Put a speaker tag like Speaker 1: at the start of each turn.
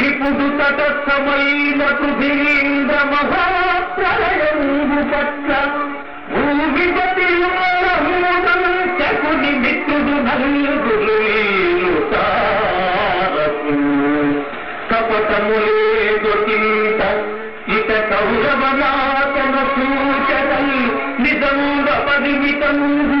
Speaker 1: ఇప్పుడు తటస్థమైన పృథివీంద్ర మహాప్రలయంబు పట్ల భూమిపతి చకుని మిత్రుడు నలుగురు తారకు కపటములేదో ఇక కౌరవనాతన సూచనల్ నిజంగ పరిమితంగా